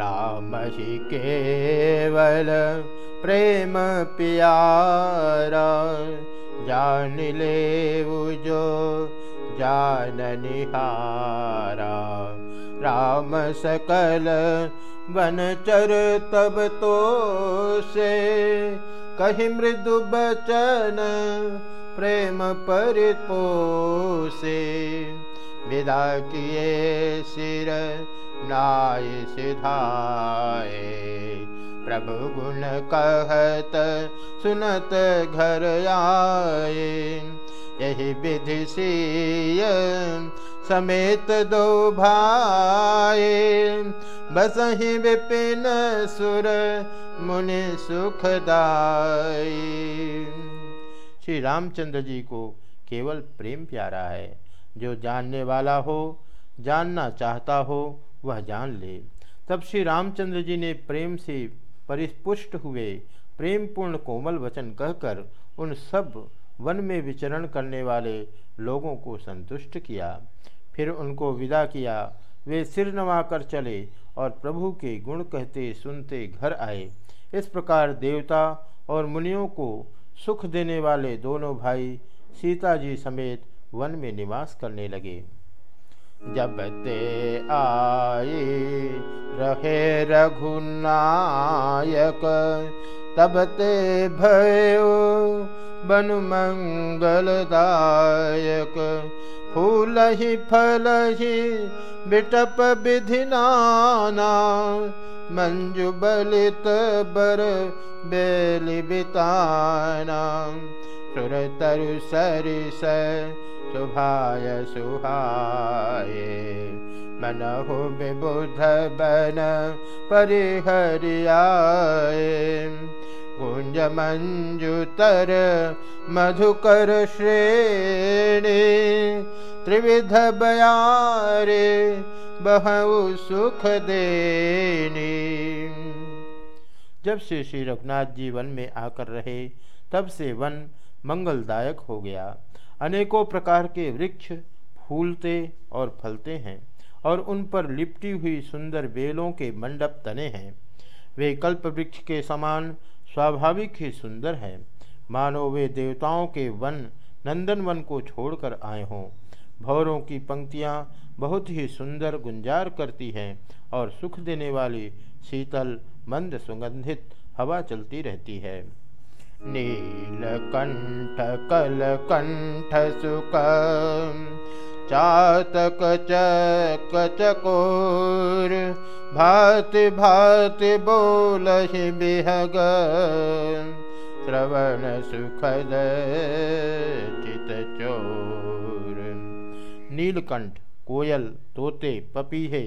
राम ही केवल प्रेम प्यारा जान ले जो जान निहारा। राम सकल बन चर तब तो से कही मृदु बचन प्रेम परिपोसे विदा किए सिर नाय सिधाए प्रभु गुण कहत सुनत घर आए यही विधि सीय समेत दो भाए बस ही विपिन सुर मुनि सुखदाई श्री रामचंद्र जी को केवल प्रेम प्यारा है। जो जानने वाला हो, जानना चाहता हो वह जान ले। तब श्री रामचंद्र जी ने प्रेम से परिस्पुष्ट हुए। प्रेम पूर्ण कोमल वचन कहकर उन सब वन में विचरण करने वाले लोगों को संतुष्ट किया। फिर उनको विदा किया। वे सिर नवाकर चले और प्रभु के गुण कहते सुनते घर आए। इस प्रकार देवता और मुनियों को सुख देने वाले दोनों भाई सीता जी समेत वन में निवास करने लगे। जब ते आए रहे रघुनायक तब ते भयो बन मंगलदायक। फूल ही फल ही बिटप विधिनाना मंजु बलित बर बेली बिताना। सुर तरु सरिस सुहाये। मन हो विबुध बन परिहरियाए कुंज मंजुतर मधुकर श्रेणी। त्रिविध बयारे बहु सुख देनी। जब से श्री रघुनाथ जी वन में आकर रहे, तब से वन मंगलदायक हो गया। अनेकों प्रकार के वृक्ष फूलते और फलते हैं और उन पर लिपटी हुई सुंदर बेलों के मंडप तने हैं। वे कल्प वृक्ष के समान स्वाभाविक ही सुंदर हैं। मानो वे देवताओं के वन नंदन वन को छोड़कर आए हों। भौरों की पंक्तियाँ बहुत ही सुंदर गुंजार करती हैं और सुख देने वाली शीतल, मंद, सुगंधित हवा चलती रहती है। नील कंठ कल कंठ सुख चातक चक चकोर भाति भाति बोल बिहग। श्रवण सुखद चित चोर नीलकंठ कोयल, तोते, पपीहे,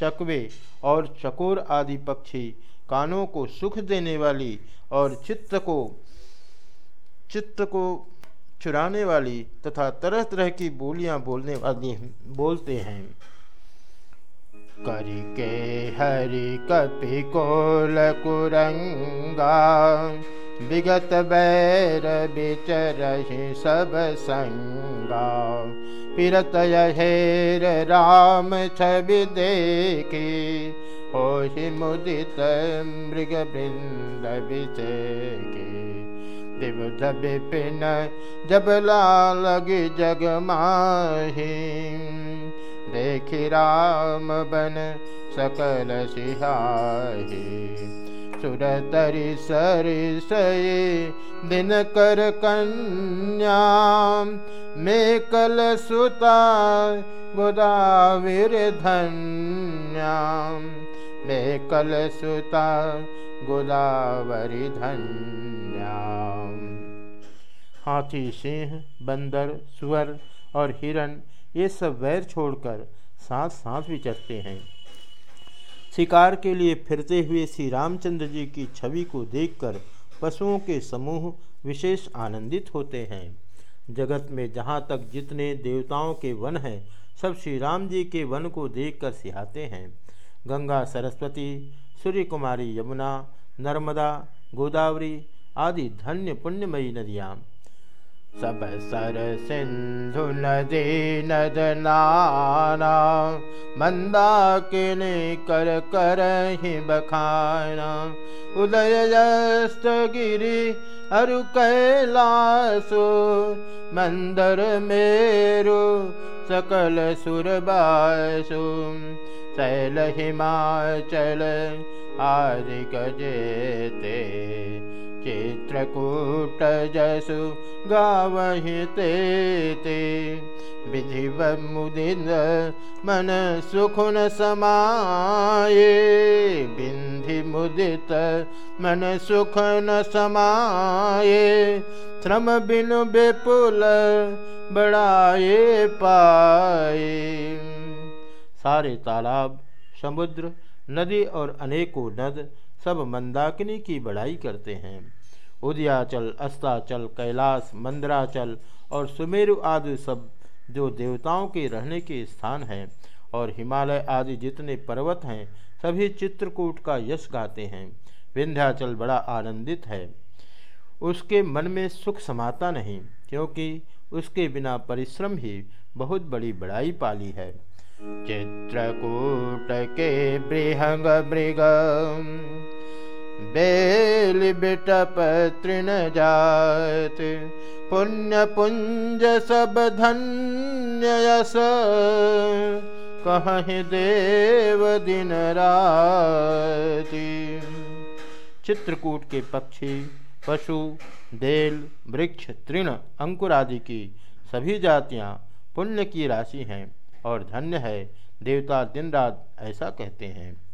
चकवे और चकोर आदि पक्षी कानों को सुख देने वाली और चित्त को चित्त को चुराने वाली तथा तरह तरह की बोलियाँ बोलने वाली बोलते हैं। करी के हरि कपि कोल कुरंगा, विगत बैर बिचरहि सब संगा। पिरत हेर राम छवि देखी होहि मुदित मृग बृंद बिचेकी विबुध विपिन जब लालग जग माही। देखि राम बन सकल सिहाही। सुर तरि सरि सई दिन कर कन्या। में कल सुता गोदावीर धन्या। में कल सुता गोदावरी धन्या। हाथी, सिंह, बंदर, सुअर और हिरण, ये सब वैर छोड़कर साथ साथ विचरते हैं। शिकार के लिए फिरते हुए श्री रामचंद्र जी की छवि को देखकर पशुओं के समूह विशेष आनंदित होते हैं। जगत में जहाँ तक जितने देवताओं के वन हैं, सब श्री राम जी के वन को देखकर सिहाते हैं। गंगा, सरस्वती सूर्य कुमारी यमुना, नर्मदा, गोदावरी आदि धन्य पुण्यमयी नदियाँ सब सर सिन्धु नदी नदन मन्दा किर बखान। उदयस्तगिरि अरु कैलासु मन्दर मेरु सकल सुरबु सलहिमाचल आदि गजेते। चित्रकूट जसु गावहि ते विधिव मुदिन मन सुखुन समाये बिंधि मुदित मन सुखन समाये श्रम बिनु विपुल बड़ाए पाए सारे तालाब समुद्र नदी और अनेकों नद सब मंदाकिनी की बड़ाई करते हैं। उदयाचल, अस्ताचल, कैलाश, मंदराचल और सुमेरु आदि सब जो देवताओं के रहने के स्थान हैं और हिमालय आदि जितने पर्वत हैं, सभी चित्रकूट का यश गाते हैं। विंध्याचल बड़ा आनंदित है। उसके मन में सुख समाता नहीं, क्योंकि उसके बिना परिश्रम ही बहुत बड़ी बड़ाई पाली है। चित्रकूट के बृहंग मृग बेल बिटप तृण जात पुण्य पुंज सब धन्य यस कहीं देव दिन राति चित्रकूट के पक्षी, पशु बेल वृक्ष, तृण, अंकुर आदि की सभी जातियाँ पुण्य की राशि हैं। और धन्य है। देवता दिन रात ऐसा कहते हैं।